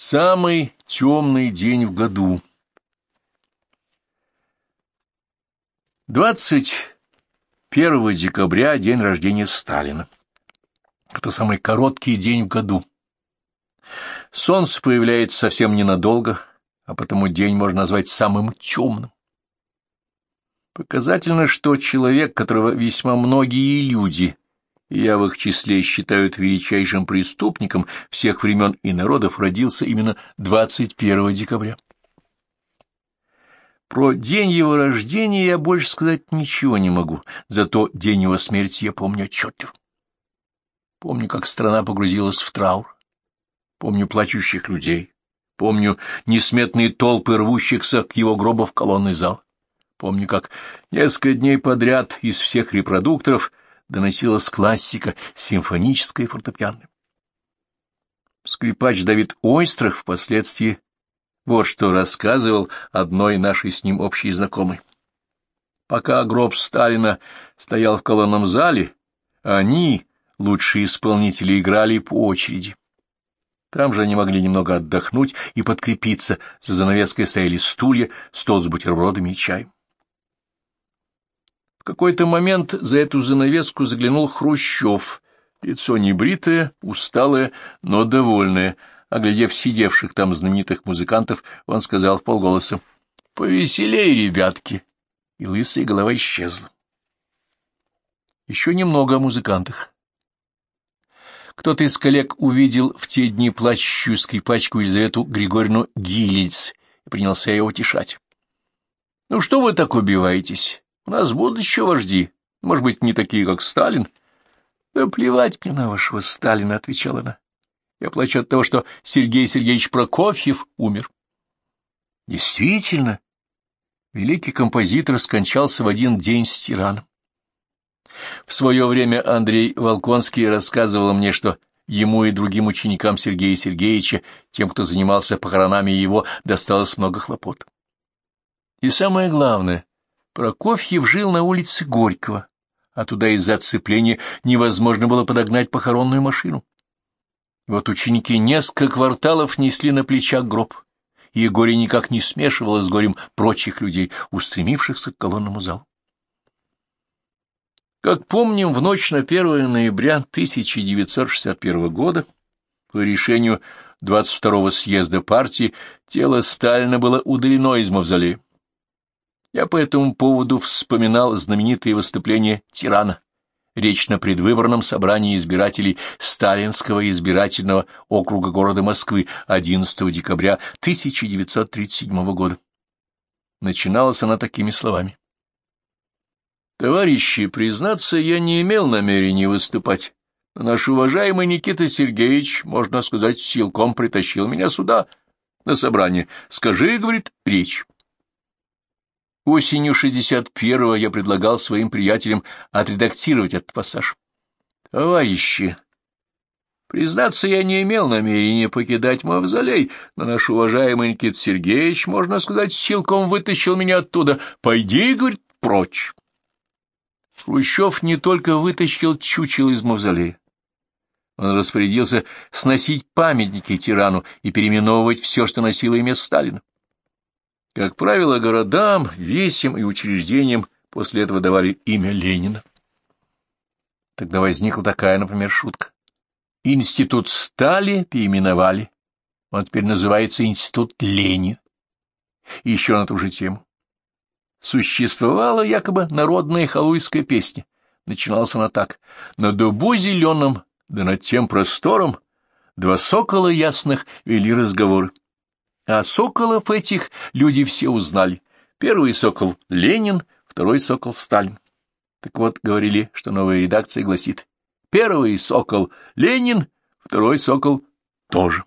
Самый темный день в году. 21 декабря — день рождения Сталина. Это самый короткий день в году. Солнце появляется совсем ненадолго, а потому день можно назвать самым темным. Показательно, что человек, которого весьма многие люди я в их числе считают величайшим преступником всех времен и народов, родился именно 21 декабря. Про день его рождения я больше сказать ничего не могу, зато день его смерти я помню отчетливо. Помню, как страна погрузилась в траур. Помню плачущих людей. Помню несметные толпы рвущихся к его гробу в колонный зал. Помню, как несколько дней подряд из всех репродукторов доносилась классика, симфоническая и фортепианная. Скрипач Давид Ойстрах впоследствии вот что рассказывал одной нашей с ним общей знакомой. Пока гроб Сталина стоял в колонном зале, они, лучшие исполнители, играли по очереди. Там же они могли немного отдохнуть и подкрепиться, за занавеской стояли стулья, стол с бутербродами и чаем какой-то момент за эту занавеску заглянул Хрущев, лицо небритое, усталое, но довольное. Оглядев сидевших там знаменитых музыкантов, он сказал в полголоса, «Повеселей, ребятки!» И лысая голова исчезла. Еще немного о музыкантах. Кто-то из коллег увидел в те дни плачущую скрипачку Елизавету Григорьевну Гилиц и принялся ее утешать. — Ну что вы так убиваетесь? У нас будут еще вожди, может быть, не такие, как Сталин. — Да плевать мне на вашего Сталина, — отвечала она. Я плачу от того, что Сергей Сергеевич Прокофьев умер. Действительно, великий композитор скончался в один день с тираном. В свое время Андрей Волконский рассказывал мне, что ему и другим ученикам Сергея Сергеевича, тем, кто занимался похоронами его, досталось много хлопот. И самое главное, Прокофьев жил на улице Горького, а туда из-за отцепления невозможно было подогнать похоронную машину. Вот ученики несколько кварталов несли на плечах гроб, и горе никак не смешивалось с горем прочих людей, устремившихся к колонному залу. Как помним, в ночь на 1 ноября 1961 года по решению 22-го съезда партии тело Сталина было удалено из мавзолея. Я по этому поводу вспоминал знаменитые выступления тирана, речь на предвыборном собрании избирателей Сталинского избирательного округа города Москвы 11 декабря 1937 года. Начиналась она такими словами. «Товарищи, признаться, я не имел намерения выступать, но наш уважаемый Никита Сергеевич, можно сказать, силком притащил меня сюда, на собрание. Скажи, — говорит, — речь». Осенью 61-го я предлагал своим приятелям отредактировать этот пассаж. Товарищи, признаться, я не имел намерения покидать мавзолей, но наш уважаемый Никит Сергеевич, можно сказать, силком вытащил меня оттуда. Пойди, говорит, прочь. Хрущев не только вытащил чучело из мавзолея. Он распорядился сносить памятники тирану и переименовывать все, что носило имя Сталина. Как правило, городам, весям и учреждениям после этого давали имя Ленина. Тогда возникла такая, например, шутка. Институт стали переименовали. Он теперь называется Институт Ленина. И еще на ту же тему. Существовала якобы народная халуйская песня. Начиналась она так. «На дубу зеленом, да над тем простором, два сокола ясных вели разговоры. А соколов этих люди все узнали. Первый сокол — Ленин, второй сокол — Сталин. Так вот, говорили, что новая редакция гласит. Первый сокол — Ленин, второй сокол — тоже.